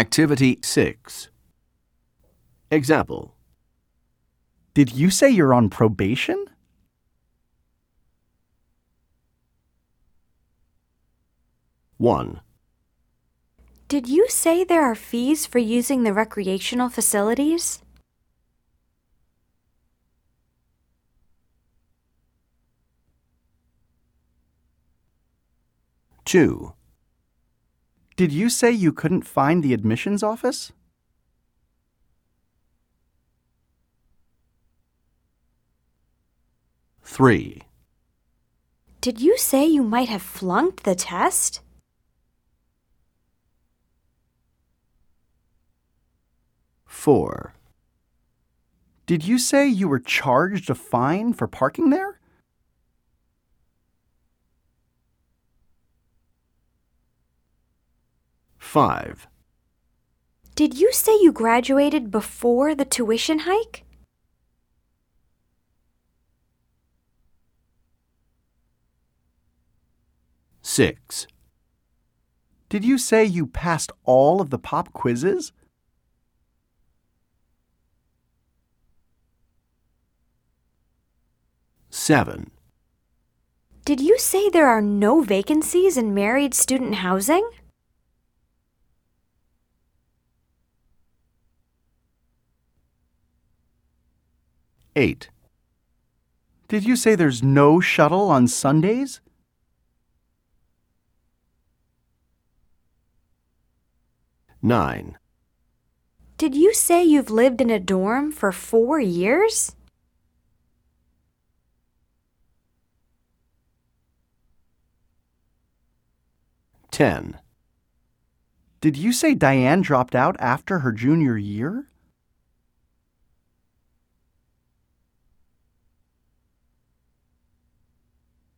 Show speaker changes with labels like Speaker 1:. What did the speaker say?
Speaker 1: Activity 6. Example
Speaker 2: Did you say you're on probation?
Speaker 1: One,
Speaker 3: Did you say there are fees for using the recreational facilities?
Speaker 1: two,
Speaker 2: Did you say you couldn't find the admissions office?
Speaker 1: three,
Speaker 3: Did you say you might have flunked the test?
Speaker 1: four,
Speaker 2: Did you say you were charged a fine for parking there?
Speaker 1: Five,
Speaker 3: Did you say you graduated before the tuition hike?
Speaker 1: six,
Speaker 2: Did you say you passed all of the pop quizzes?
Speaker 1: seven,
Speaker 3: Did you say there are no vacancies in married student housing?
Speaker 1: Eight,
Speaker 2: Did you say there's no shuttle on Sundays?
Speaker 1: nine,
Speaker 3: Did you say you've lived in a dorm for four years?
Speaker 1: ten,
Speaker 2: Did you say Diane dropped out after her junior year?